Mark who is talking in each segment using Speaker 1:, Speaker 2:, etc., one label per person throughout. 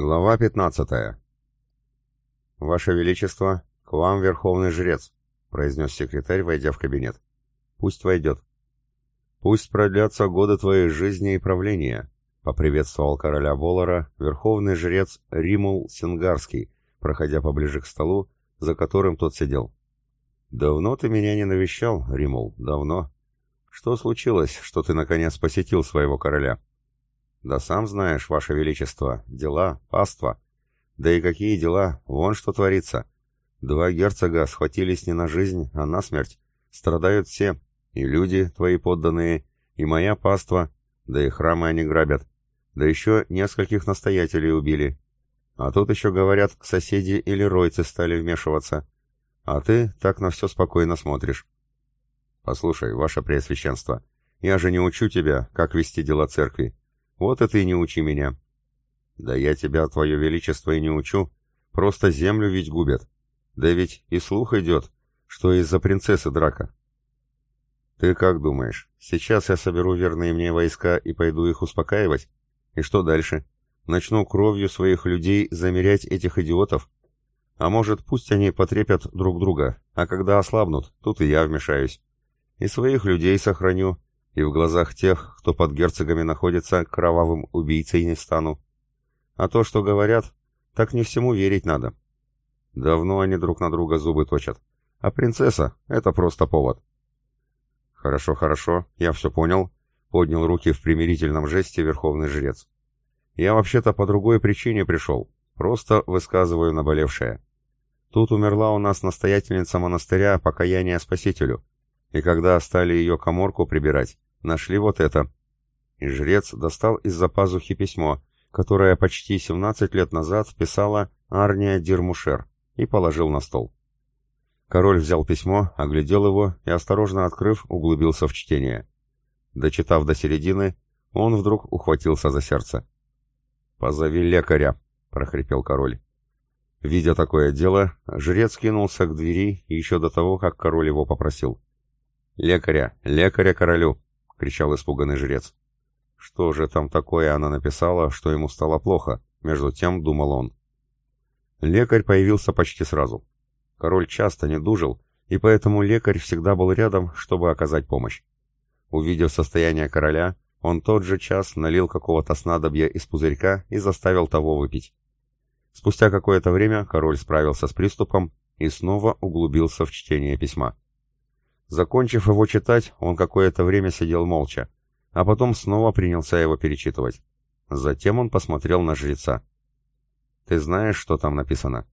Speaker 1: Глава 15. «Ваше Величество, к вам верховный жрец», — произнес секретарь, войдя в кабинет. «Пусть войдет». «Пусть продлятся годы твоей жизни и правления», — поприветствовал короля Волора верховный жрец Римул Сингарский, проходя поближе к столу, за которым тот сидел. «Давно ты меня не навещал, Римул, давно. Что случилось, что ты, наконец, посетил своего короля?» Да сам знаешь, Ваше Величество, дела, паства. Да и какие дела, вон что творится. Два герцога схватились не на жизнь, а на смерть. Страдают все, и люди, твои подданные, и моя паства, да и храмы они грабят. Да еще нескольких настоятелей убили. А тут еще, говорят, соседи или ройцы стали вмешиваться. А ты так на все спокойно смотришь. Послушай, ваше преосвященство, я же не учу тебя, как вести дела церкви. Вот это и не учи меня. Да я тебя, твое величество, и не учу. Просто землю ведь губят. Да ведь и слух идет, что из-за принцессы драка. Ты как думаешь, сейчас я соберу верные мне войска и пойду их успокаивать? И что дальше? Начну кровью своих людей замерять этих идиотов? А может, пусть они потрепят друг друга, а когда ослабнут, тут и я вмешаюсь. И своих людей сохраню, и в глазах тех, кто под герцогами находится, кровавым убийцей не стану. А то, что говорят, так не всему верить надо. Давно они друг на друга зубы точат. А принцесса — это просто повод. Хорошо, хорошо, я все понял, — поднял руки в примирительном жесте верховный жрец. Я вообще-то по другой причине пришел, просто высказываю наболевшее. Тут умерла у нас настоятельница монастыря покаяния спасителю, и когда стали ее коморку прибирать, Нашли вот это. И жрец достал из-за пазухи письмо, которое почти 17 лет назад писала Арния Дирмушер, и положил на стол. Король взял письмо, оглядел его и, осторожно открыв, углубился в чтение. Дочитав до середины, он вдруг ухватился за сердце. «Позови лекаря», — прохрипел король. Видя такое дело, жрец кинулся к двери еще до того, как король его попросил. «Лекаря! Лекаря королю!» — кричал испуганный жрец. Что же там такое она написала, что ему стало плохо? Между тем думал он. Лекарь появился почти сразу. Король часто не дужил, и поэтому лекарь всегда был рядом, чтобы оказать помощь. Увидев состояние короля, он тот же час налил какого-то снадобья из пузырька и заставил того выпить. Спустя какое-то время король справился с приступом и снова углубился в чтение письма. Закончив его читать, он какое-то время сидел молча, а потом снова принялся его перечитывать. Затем он посмотрел на жреца. «Ты знаешь, что там написано?»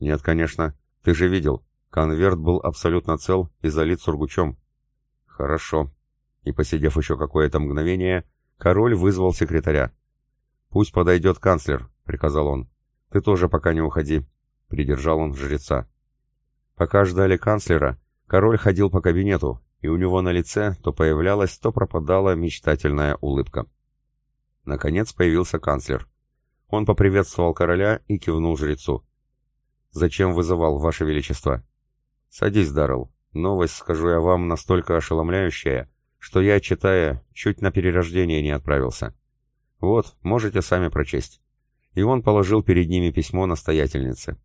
Speaker 1: «Нет, конечно. Ты же видел. Конверт был абсолютно цел и залит сургучом». «Хорошо». И, посидев еще какое-то мгновение, король вызвал секретаря. «Пусть подойдет канцлер», — приказал он. «Ты тоже пока не уходи», — придержал он жреца. Пока ждали канцлера, Король ходил по кабинету, и у него на лице то появлялась, то пропадала мечтательная улыбка. Наконец появился канцлер. Он поприветствовал короля и кивнул жрецу. «Зачем вызывал, ваше величество?» «Садись, Даррелл. Новость, скажу я вам, настолько ошеломляющая, что я, читая, чуть на перерождение не отправился. Вот, можете сами прочесть». И он положил перед ними письмо настоятельницы.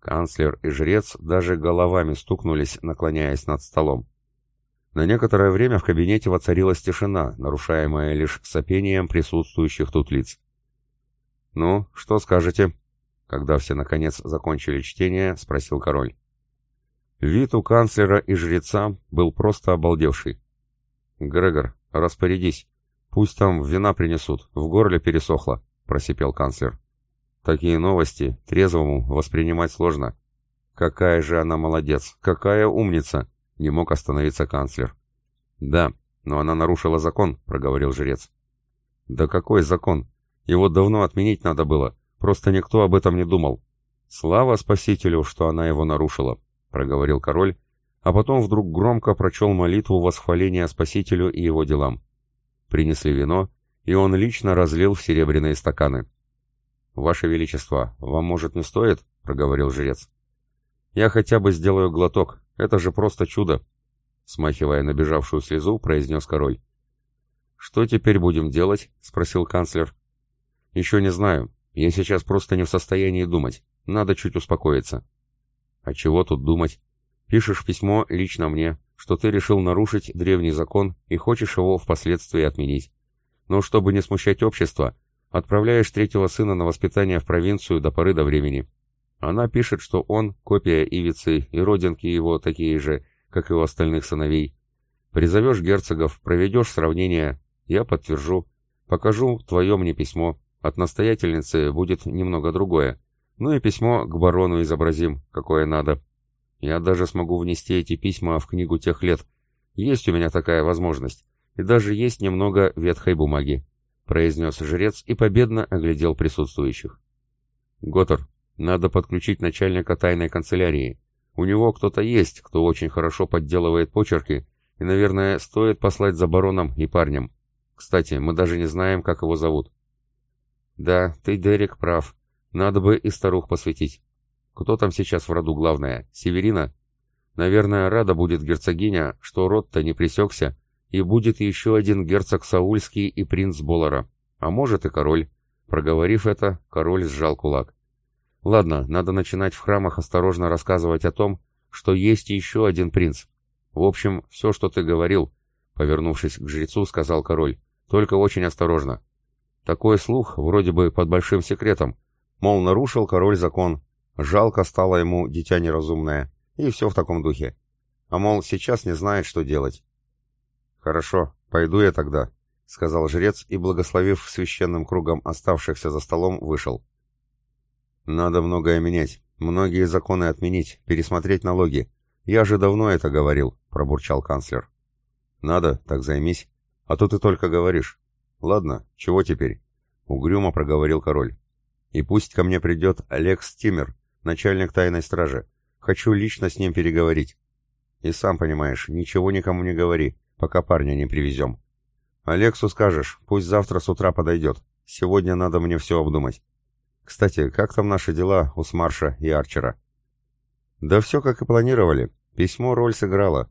Speaker 1: Канцлер и жрец даже головами стукнулись, наклоняясь над столом. На некоторое время в кабинете воцарилась тишина, нарушаемая лишь сопением присутствующих тут лиц. «Ну, что скажете?» Когда все, наконец, закончили чтение, спросил король. Вид у канцлера и жреца был просто обалдевший. «Грегор, распорядись. Пусть там вина принесут, в горле пересохло», — просипел канцлер. Такие новости трезвому воспринимать сложно. Какая же она молодец, какая умница, не мог остановиться канцлер. Да, но она нарушила закон, проговорил жрец. Да какой закон? Его давно отменить надо было, просто никто об этом не думал. Слава спасителю, что она его нарушила, проговорил король, а потом вдруг громко прочел молитву восхваления спасителю и его делам. Принесли вино, и он лично разлил в серебряные стаканы. «Ваше Величество, вам, может, не стоит?» — проговорил жрец. «Я хотя бы сделаю глоток. Это же просто чудо!» Смахивая набежавшую слезу, произнес король. «Что теперь будем делать?» — спросил канцлер. «Еще не знаю. Я сейчас просто не в состоянии думать. Надо чуть успокоиться». «А чего тут думать? Пишешь письмо лично мне, что ты решил нарушить древний закон и хочешь его впоследствии отменить. Но чтобы не смущать общество, Отправляешь третьего сына на воспитание в провинцию до поры до времени. Она пишет, что он — копия Ивицы, и родинки его такие же, как и у остальных сыновей. Призовешь герцогов, проведешь сравнение. Я подтвержу. Покажу твое мне письмо. От настоятельницы будет немного другое. Ну и письмо к барону изобразим, какое надо. Я даже смогу внести эти письма в книгу тех лет. Есть у меня такая возможность. И даже есть немного ветхой бумаги произнес жрец и победно оглядел присутствующих. «Готор, надо подключить начальника тайной канцелярии. У него кто-то есть, кто очень хорошо подделывает почерки, и, наверное, стоит послать за бароном и парнем. Кстати, мы даже не знаем, как его зовут». «Да, ты, Дерек, прав. Надо бы и старух посвятить. Кто там сейчас в роду главное? Северина?» Наверное, рада будет герцогиня, что род-то не пресекся, и будет еще один герцог Саульский и принц Болара, а может и король. Проговорив это, король сжал кулак. Ладно, надо начинать в храмах осторожно рассказывать о том, что есть еще один принц. В общем, все, что ты говорил, повернувшись к жрецу, сказал король, только очень осторожно. Такой слух вроде бы под большим секретом, мол, нарушил король закон, жалко стало ему дитя неразумное, и все в таком духе. А мол, сейчас не знает, что делать. «Хорошо, пойду я тогда», — сказал жрец и, благословив священным кругом оставшихся за столом, вышел. «Надо многое менять, многие законы отменить, пересмотреть налоги. Я же давно это говорил», — пробурчал канцлер. «Надо, так займись. А то ты только говоришь. Ладно, чего теперь?» — угрюмо проговорил король. «И пусть ко мне придет Алекс Тиммер, начальник тайной стражи. Хочу лично с ним переговорить. И сам понимаешь, ничего никому не говори пока парня не привезем. Алексу скажешь, пусть завтра с утра подойдет. Сегодня надо мне все обдумать. Кстати, как там наши дела у Смарша и Арчера? Да все как и планировали. Письмо роль сыграло.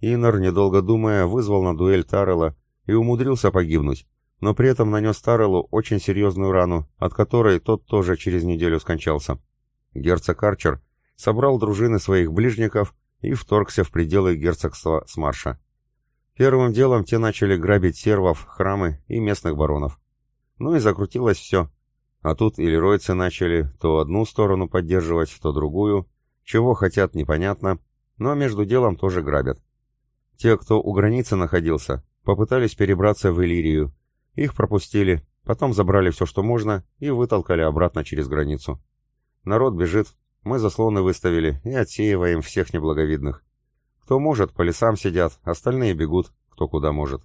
Speaker 1: Инор, недолго думая, вызвал на дуэль Таррелла и умудрился погибнуть, но при этом нанес Тарреллу очень серьезную рану, от которой тот тоже через неделю скончался. Герцог Арчер собрал дружины своих ближников и вторгся в пределы герцогства Смарша. Первым делом те начали грабить сервов, храмы и местных баронов. Ну и закрутилось все. А тут иллиройцы начали то одну сторону поддерживать, то другую. Чего хотят, непонятно, но между делом тоже грабят. Те, кто у границы находился, попытались перебраться в Иллирию. Их пропустили, потом забрали все, что можно, и вытолкали обратно через границу. Народ бежит, мы заслоны выставили и отсеиваем всех неблаговидных. Кто может, по лесам сидят, остальные бегут, кто куда может.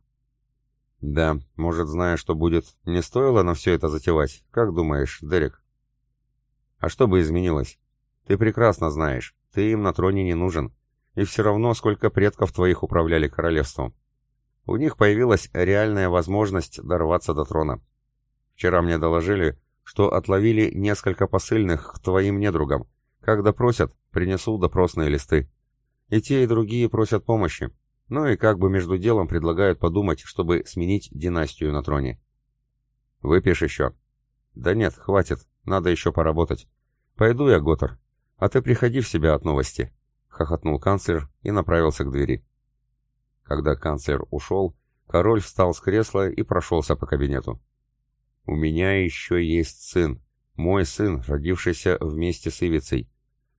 Speaker 1: Да, может, зная, что будет, не стоило на все это затевать, как думаешь, Дерек? А что бы изменилось? Ты прекрасно знаешь, ты им на троне не нужен. И все равно, сколько предков твоих управляли королевством. У них появилась реальная возможность дорваться до трона. Вчера мне доложили, что отловили несколько посыльных к твоим недругам. Как допросят, принесу допросные листы. И те, и другие просят помощи. Ну и как бы между делом предлагают подумать, чтобы сменить династию на троне. Выпьешь еще? Да нет, хватит, надо еще поработать. Пойду я, Готор. А ты приходи в себя от новости. Хохотнул канцлер и направился к двери. Когда канцлер ушел, король встал с кресла и прошелся по кабинету. «У меня еще есть сын. Мой сын, родившийся вместе с Ивицей.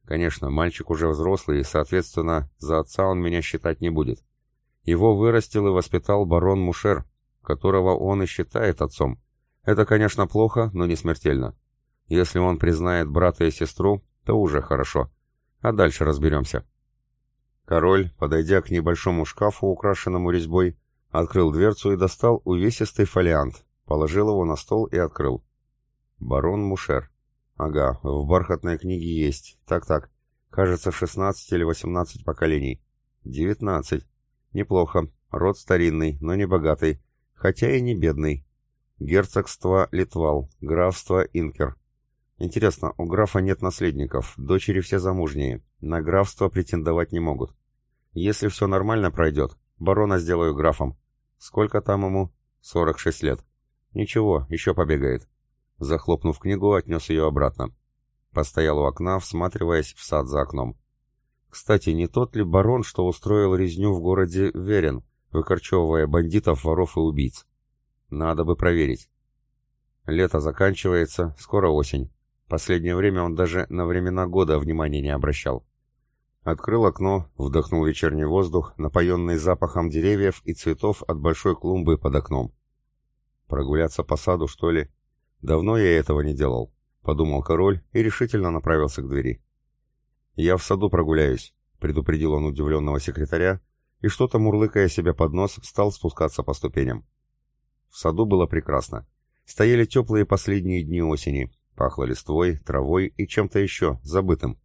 Speaker 1: Конечно, мальчик уже взрослый, и, соответственно, за отца он меня считать не будет. Его вырастил и воспитал барон Мушер, которого он и считает отцом. Это, конечно, плохо, но не смертельно. Если он признает брата и сестру, то уже хорошо. А дальше разберемся. Король, подойдя к небольшому шкафу, украшенному резьбой, открыл дверцу и достал увесистый фолиант, положил его на стол и открыл. Барон Мушер. Ага, в бархатной книге есть. Так-так. Кажется, 16 или 18 поколений. 19. Неплохо. Род старинный, но не богатый. Хотя и не бедный. Герцогство Литвал, графство Инкер. Интересно, у графа нет наследников, дочери все замужние, на графство претендовать не могут. Если все нормально пройдет, барона сделаю графом. Сколько там ему? 46 лет. Ничего, еще побегает. Захлопнув книгу, отнес ее обратно. Постоял у окна, всматриваясь в сад за окном. Кстати, не тот ли барон, что устроил резню в городе Верен, выкорчевывая бандитов, воров и убийц? Надо бы проверить. Лето заканчивается, скоро осень. Последнее время он даже на времена года внимания не обращал. Открыл окно, вдохнул вечерний воздух, напоенный запахом деревьев и цветов от большой клумбы под окном. Прогуляться по саду, что ли? «Давно я этого не делал», — подумал король и решительно направился к двери. «Я в саду прогуляюсь», — предупредил он удивленного секретаря, и что-то, мурлыкая себе под нос, стал спускаться по ступеням. В саду было прекрасно. Стояли теплые последние дни осени, пахло листвой, травой и чем-то еще, забытым.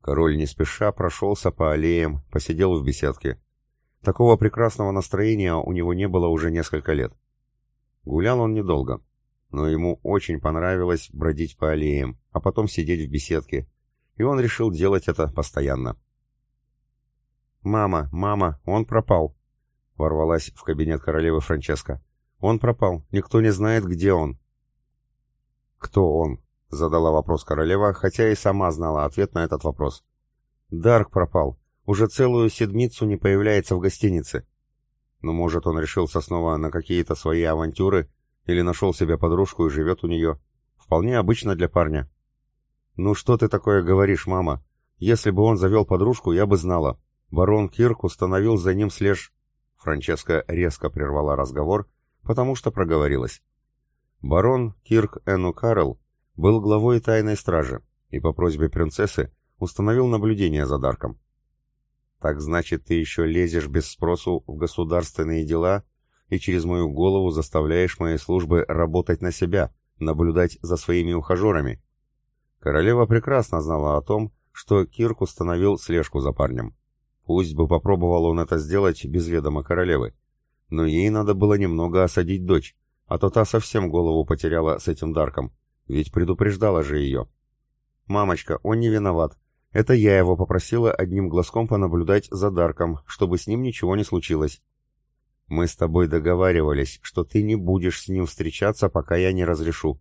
Speaker 1: Король не спеша прошелся по аллеям, посидел в беседке. Такого прекрасного настроения у него не было уже несколько лет. Гулял он недолго но ему очень понравилось бродить по аллеям, а потом сидеть в беседке. И он решил делать это постоянно. «Мама, мама, он пропал!» — ворвалась в кабинет королевы Франческа. «Он пропал, никто не знает, где он». «Кто он?» — задала вопрос королева, хотя и сама знала ответ на этот вопрос. «Дарк пропал. Уже целую седмицу не появляется в гостинице». «Но, может, он решился снова на какие-то свои авантюры или нашел себе подружку и живет у нее. Вполне обычно для парня. «Ну что ты такое говоришь, мама? Если бы он завел подружку, я бы знала. Барон Кирк установил за ним слеж...» Франческа резко прервала разговор, потому что проговорилась. Барон Кирк Эну Карл был главой тайной стражи и по просьбе принцессы установил наблюдение за Дарком. «Так значит, ты еще лезешь без спросу в государственные дела и через мою голову заставляешь мои службы работать на себя, наблюдать за своими ухажерами». Королева прекрасно знала о том, что Кирк установил слежку за парнем. Пусть бы попробовал он это сделать без ведома королевы. Но ей надо было немного осадить дочь, а то та совсем голову потеряла с этим Дарком, ведь предупреждала же ее. «Мамочка, он не виноват. Это я его попросила одним глазком понаблюдать за Дарком, чтобы с ним ничего не случилось», мы с тобой договаривались, что ты не будешь с ним встречаться, пока я не разрешу.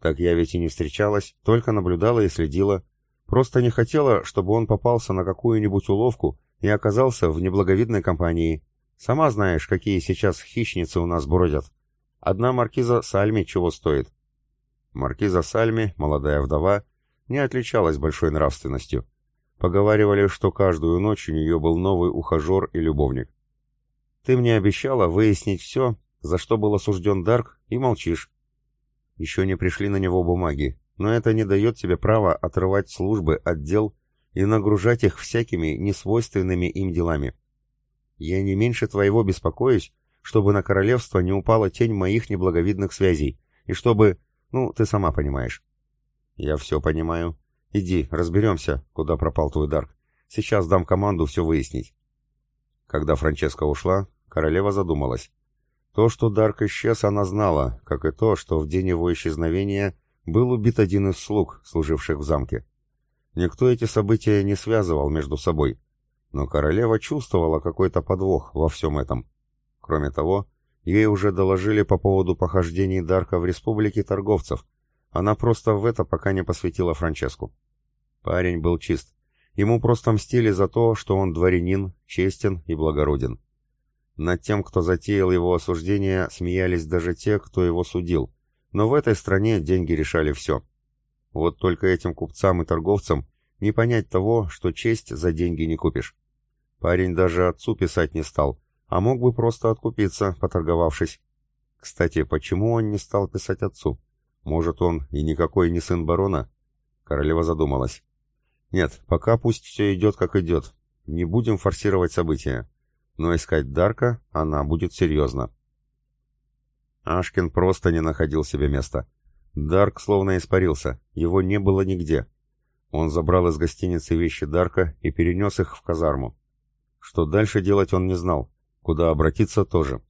Speaker 1: Так я ведь и не встречалась, только наблюдала и следила. Просто не хотела, чтобы он попался на какую-нибудь уловку и оказался в неблаговидной компании. Сама знаешь, какие сейчас хищницы у нас бродят. Одна маркиза Сальми чего стоит. Маркиза Сальми, молодая вдова, не отличалась большой нравственностью. Поговаривали, что каждую ночь у нее был новый ухажер и любовник. Ты мне обещала выяснить все, за что был осужден Дарк, и молчишь. Еще не пришли на него бумаги, но это не дает тебе права отрывать службы от дел и нагружать их всякими несвойственными им делами. Я не меньше твоего беспокоюсь, чтобы на королевство не упала тень моих неблаговидных связей, и чтобы... Ну, ты сама понимаешь. Я все понимаю. Иди, разберемся, куда пропал твой Дарк. Сейчас дам команду все выяснить. Когда Франческа ушла, Королева задумалась. То, что Дарк исчез, она знала, как и то, что в день его исчезновения был убит один из слуг, служивших в замке. Никто эти события не связывал между собой, но королева чувствовала какой-то подвох во всем этом. Кроме того, ей уже доложили по поводу похождений Дарка в республике торговцев. Она просто в это пока не посвятила Франческу. Парень был чист. Ему просто мстили за то, что он дворянин, честен и благороден. Над тем, кто затеял его осуждение, смеялись даже те, кто его судил. Но в этой стране деньги решали все. Вот только этим купцам и торговцам не понять того, что честь за деньги не купишь. Парень даже отцу писать не стал, а мог бы просто откупиться, поторговавшись. Кстати, почему он не стал писать отцу? Может, он и никакой не сын барона? Королева задумалась. Нет, пока пусть все идет, как идет. Не будем форсировать события но искать Дарка она будет серьезно. Ашкин просто не находил себе места. Дарк словно испарился, его не было нигде. Он забрал из гостиницы вещи Дарка и перенес их в казарму. Что дальше делать он не знал, куда обратиться тоже.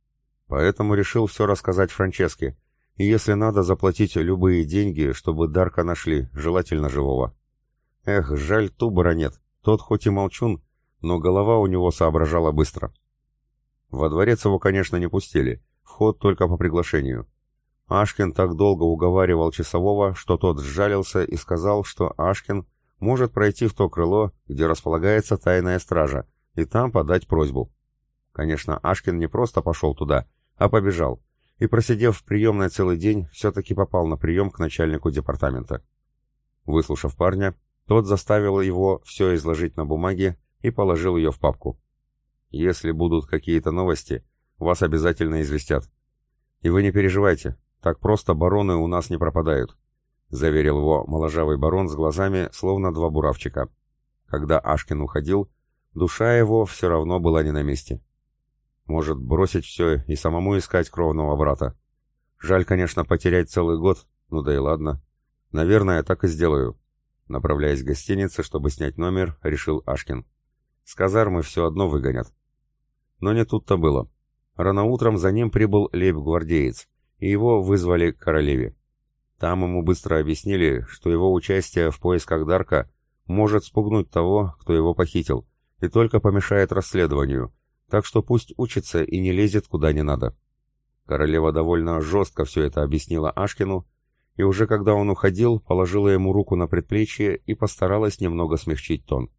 Speaker 1: Поэтому решил все рассказать Франческе, и если надо, заплатить любые деньги, чтобы Дарка нашли, желательно живого. Эх, жаль Тубора нет, тот хоть и молчун, но голова у него соображала быстро. Во дворец его, конечно, не пустили, вход только по приглашению. Ашкин так долго уговаривал часового, что тот сжалился и сказал, что Ашкин может пройти в то крыло, где располагается тайная стража, и там подать просьбу. Конечно, Ашкин не просто пошел туда, а побежал, и, просидев в приемной целый день, все-таки попал на прием к начальнику департамента. Выслушав парня, тот заставил его все изложить на бумаге и положил ее в папку. Если будут какие-то новости, вас обязательно известят. И вы не переживайте, так просто бароны у нас не пропадают, заверил его моложавый барон с глазами, словно два буравчика. Когда Ашкин уходил, душа его все равно была не на месте. Может, бросить все и самому искать кровного брата. Жаль, конечно, потерять целый год, ну да и ладно. Наверное, так и сделаю. Направляясь в гостинице, чтобы снять номер, решил Ашкин. С казармы все одно выгонят. Но не тут-то было. Рано утром за ним прибыл лейб-гвардеец, и его вызвали к королеве. Там ему быстро объяснили, что его участие в поисках Дарка может спугнуть того, кто его похитил, и только помешает расследованию, так что пусть учится и не лезет куда не надо. Королева довольно жестко все это объяснила Ашкину, и уже когда он уходил, положила ему руку на предплечье и постаралась немного смягчить тон.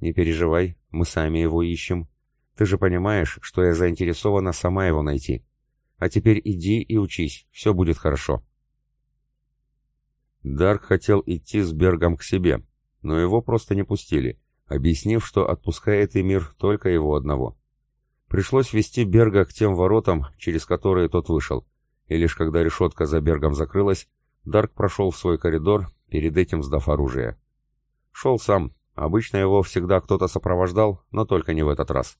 Speaker 1: «Не переживай, мы сами его ищем. Ты же понимаешь, что я заинтересована сама его найти. А теперь иди и учись, все будет хорошо». Дарк хотел идти с Бергом к себе, но его просто не пустили, объяснив, что отпускает и мир только его одного. Пришлось вести Берга к тем воротам, через которые тот вышел, и лишь когда решетка за Бергом закрылась, Дарк прошел в свой коридор, перед этим сдав оружие. Шел сам, Обычно его всегда кто-то сопровождал, но только не в этот раз.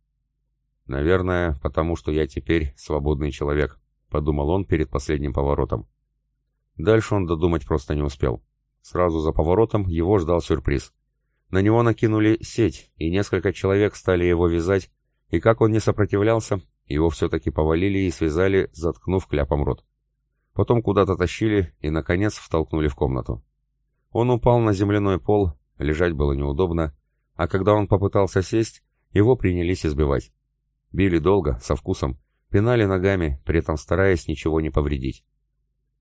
Speaker 1: «Наверное, потому что я теперь свободный человек», — подумал он перед последним поворотом. Дальше он додумать просто не успел. Сразу за поворотом его ждал сюрприз. На него накинули сеть, и несколько человек стали его вязать, и как он не сопротивлялся, его все-таки повалили и связали, заткнув кляпом рот. Потом куда-то тащили и, наконец, втолкнули в комнату. Он упал на земляной пол, Лежать было неудобно, а когда он попытался сесть, его принялись избивать. Били долго, со вкусом, пинали ногами, при этом стараясь ничего не повредить.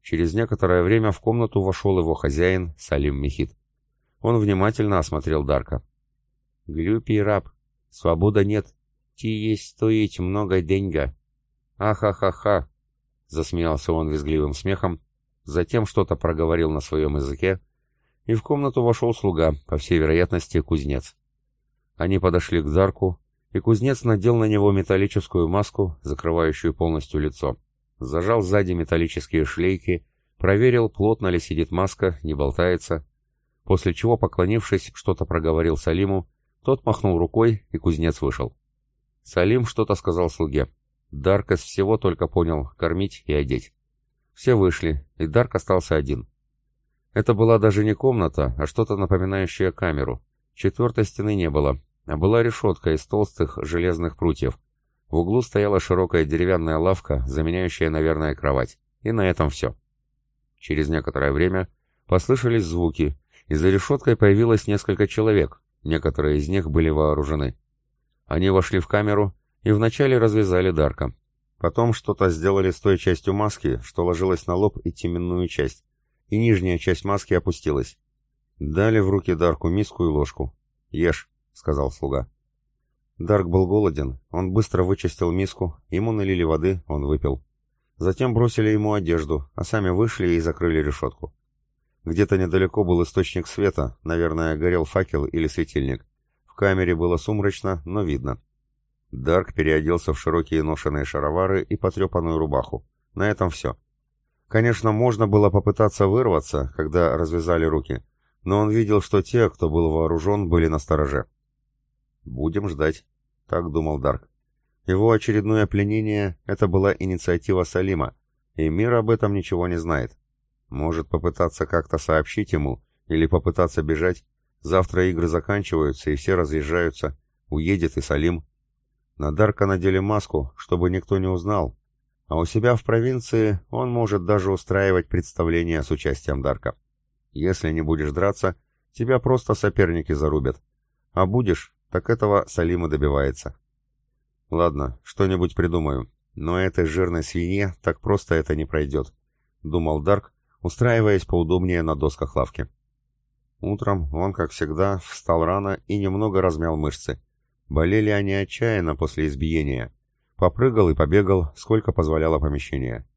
Speaker 1: Через некоторое время в комнату вошел его хозяин Салим Мехид. Он внимательно осмотрел Дарка. «Глюпий раб, свобода нет, ти есть стоить много деньга». «Ахахаха!» — засмеялся он визгливым смехом, затем что-то проговорил на своем языке, и в комнату вошел слуга, по всей вероятности, кузнец. Они подошли к Дарку и кузнец надел на него металлическую маску, закрывающую полностью лицо. Зажал сзади металлические шлейки, проверил, плотно ли сидит маска, не болтается. После чего, поклонившись, что-то проговорил Салиму, тот махнул рукой, и кузнец вышел. Салим что-то сказал слуге. Дарк из всего только понял — кормить и одеть. Все вышли, и Дарк остался один. Это была даже не комната, а что-то напоминающее камеру. Четвертой стены не было, а была решетка из толстых железных прутьев. В углу стояла широкая деревянная лавка, заменяющая, наверное, кровать. И на этом все. Через некоторое время послышались звуки, и за решеткой появилось несколько человек, некоторые из них были вооружены. Они вошли в камеру и вначале развязали Дарка. Потом что-то сделали с той частью маски, что ложилась на лоб и теменную часть и нижняя часть маски опустилась. Дали в руки Дарку миску и ложку. «Ешь», — сказал слуга. Дарк был голоден, он быстро вычистил миску, ему налили воды, он выпил. Затем бросили ему одежду, а сами вышли и закрыли решетку. Где-то недалеко был источник света, наверное, горел факел или светильник. В камере было сумрачно, но видно. Дарк переоделся в широкие ношеные шаровары и потрепанную рубаху. На этом все. Конечно, можно было попытаться вырваться, когда развязали руки, но он видел, что те, кто был вооружен, были на стороже. «Будем ждать», — так думал Дарк. Его очередное пленение — это была инициатива Салима, и мир об этом ничего не знает. Может попытаться как-то сообщить ему или попытаться бежать. Завтра игры заканчиваются, и все разъезжаются. Уедет и Салим. На Дарка надели маску, чтобы никто не узнал, а у себя в провинции он может даже устраивать представления с участием Дарка. Если не будешь драться, тебя просто соперники зарубят. А будешь, так этого Салима добивается. Ладно, что-нибудь придумаю. Но этой жирной свинье так просто это не пройдет, думал Дарк, устраиваясь поудобнее на досках лавки. Утром он, как всегда, встал рано и немного размял мышцы. Болели они отчаянно после избиения, Попрыгал и побегал, сколько позволяло помещение.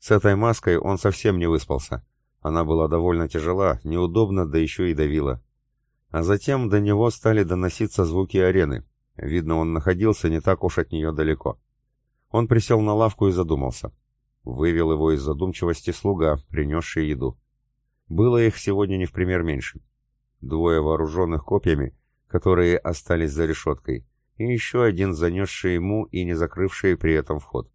Speaker 1: С этой маской он совсем не выспался. Она была довольно тяжела, неудобно, да еще и давила. А затем до него стали доноситься звуки арены. Видно, он находился не так уж от нее далеко. Он присел на лавку и задумался. Вывел его из задумчивости слуга, принесший еду. Было их сегодня не в пример меньше. Двое вооруженных копьями, которые остались за решеткой, и еще один занесший ему и не закрывший при этом вход.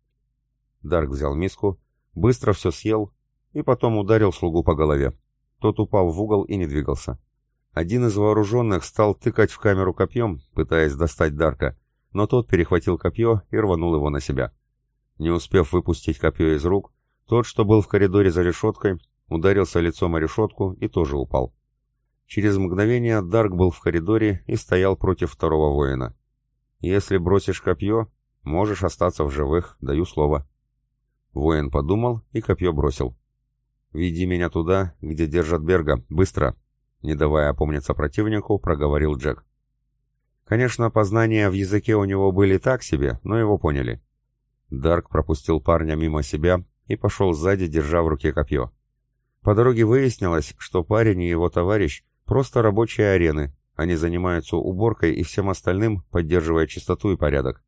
Speaker 1: Дарк взял миску, быстро все съел и потом ударил слугу по голове. Тот упал в угол и не двигался. Один из вооруженных стал тыкать в камеру копьем, пытаясь достать Дарка, но тот перехватил копье и рванул его на себя. Не успев выпустить копье из рук, тот, что был в коридоре за решеткой, ударился лицом о решетку и тоже упал. Через мгновение Дарк был в коридоре и стоял против второго воина. Если бросишь копье, можешь остаться в живых, даю слово». Воин подумал и копье бросил. «Веди меня туда, где держат Берга, быстро!» Не давая опомниться противнику, проговорил Джек. Конечно, познания в языке у него были так себе, но его поняли. Дарк пропустил парня мимо себя и пошел сзади, держа в руке копье. По дороге выяснилось, что парень и его товарищ — просто рабочие арены, они занимаются уборкой и всем остальным, поддерживая чистоту и порядок.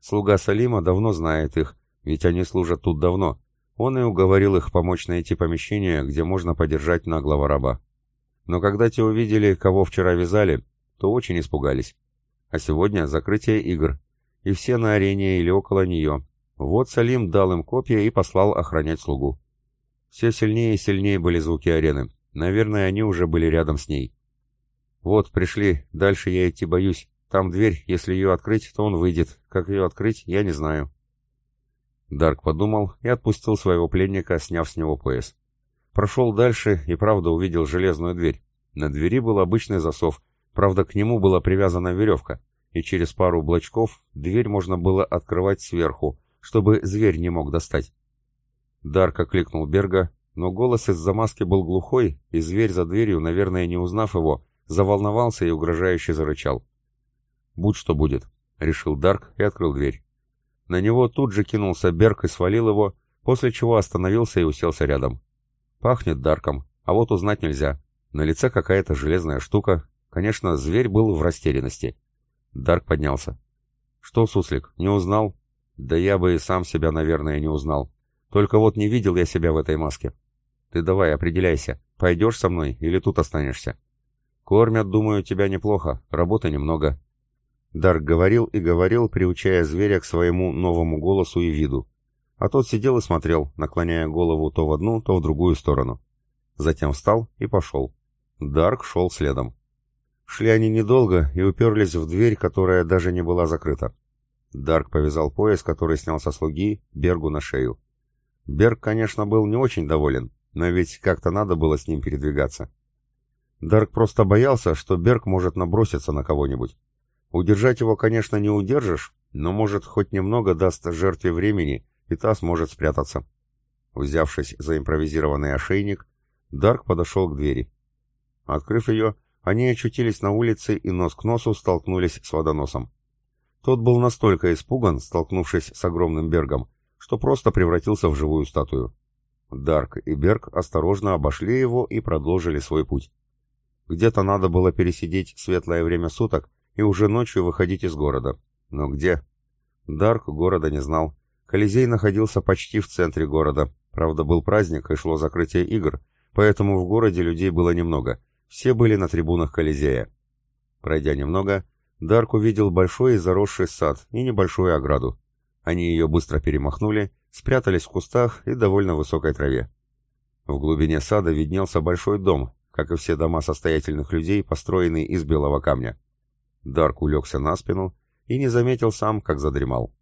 Speaker 1: Слуга Салима давно знает их, ведь они служат тут давно. Он и уговорил их помочь найти помещение, где можно подержать наглого раба. Но когда те увидели, кого вчера вязали, то очень испугались. А сегодня закрытие игр. И все на арене или около нее. Вот Салим дал им копья и послал охранять слугу. Все сильнее и сильнее были звуки арены. Наверное, они уже были рядом с ней. «Вот, пришли. Дальше я идти боюсь. Там дверь, если ее открыть, то он выйдет. Как ее открыть, я не знаю». Дарк подумал и отпустил своего пленника, сняв с него пояс. Прошел дальше и правда увидел железную дверь. На двери был обычный засов, правда к нему была привязана веревка, и через пару блочков дверь можно было открывать сверху, чтобы зверь не мог достать. Дарк окликнул Берга, но голос из-за маски был глухой, и зверь за дверью, наверное, не узнав его, заволновался и угрожающе зарычал. «Будь что будет», — решил Дарк и открыл дверь. На него тут же кинулся Берг и свалил его, после чего остановился и уселся рядом. «Пахнет Дарком, а вот узнать нельзя. На лице какая-то железная штука. Конечно, зверь был в растерянности». Дарк поднялся. «Что, суслик, не узнал?» «Да я бы и сам себя, наверное, не узнал. Только вот не видел я себя в этой маске. Ты давай определяйся, пойдешь со мной или тут останешься?» «Кормят, думаю, тебя неплохо, работы немного». Дарк говорил и говорил, приучая зверя к своему новому голосу и виду. А тот сидел и смотрел, наклоняя голову то в одну, то в другую сторону. Затем встал и пошел. Дарк шел следом. Шли они недолго и уперлись в дверь, которая даже не была закрыта. Дарк повязал пояс, который снял со слуги, Бергу на шею. Берг, конечно, был не очень доволен, но ведь как-то надо было с ним передвигаться. Дарк просто боялся, что Берг может наброситься на кого-нибудь. Удержать его, конечно, не удержишь, но, может, хоть немного даст жертве времени, и та сможет спрятаться. Взявшись за импровизированный ошейник, Дарк подошел к двери. Открыв ее, они очутились на улице и нос к носу столкнулись с водоносом. Тот был настолько испуган, столкнувшись с огромным Бергом, что просто превратился в живую статую. Дарк и Берг осторожно обошли его и продолжили свой путь. Где-то надо было пересидеть светлое время суток и уже ночью выходить из города. Но где? Дарк города не знал. Колизей находился почти в центре города. Правда, был праздник и шло закрытие игр, поэтому в городе людей было немного. Все были на трибунах Колизея. Пройдя немного, Дарк увидел большой и заросший сад и небольшую ограду. Они ее быстро перемахнули, спрятались в кустах и довольно высокой траве. В глубине сада виднелся большой дом, как и все дома состоятельных людей, построены из белого камня. Дарк улегся на спину и не заметил сам, как задремал.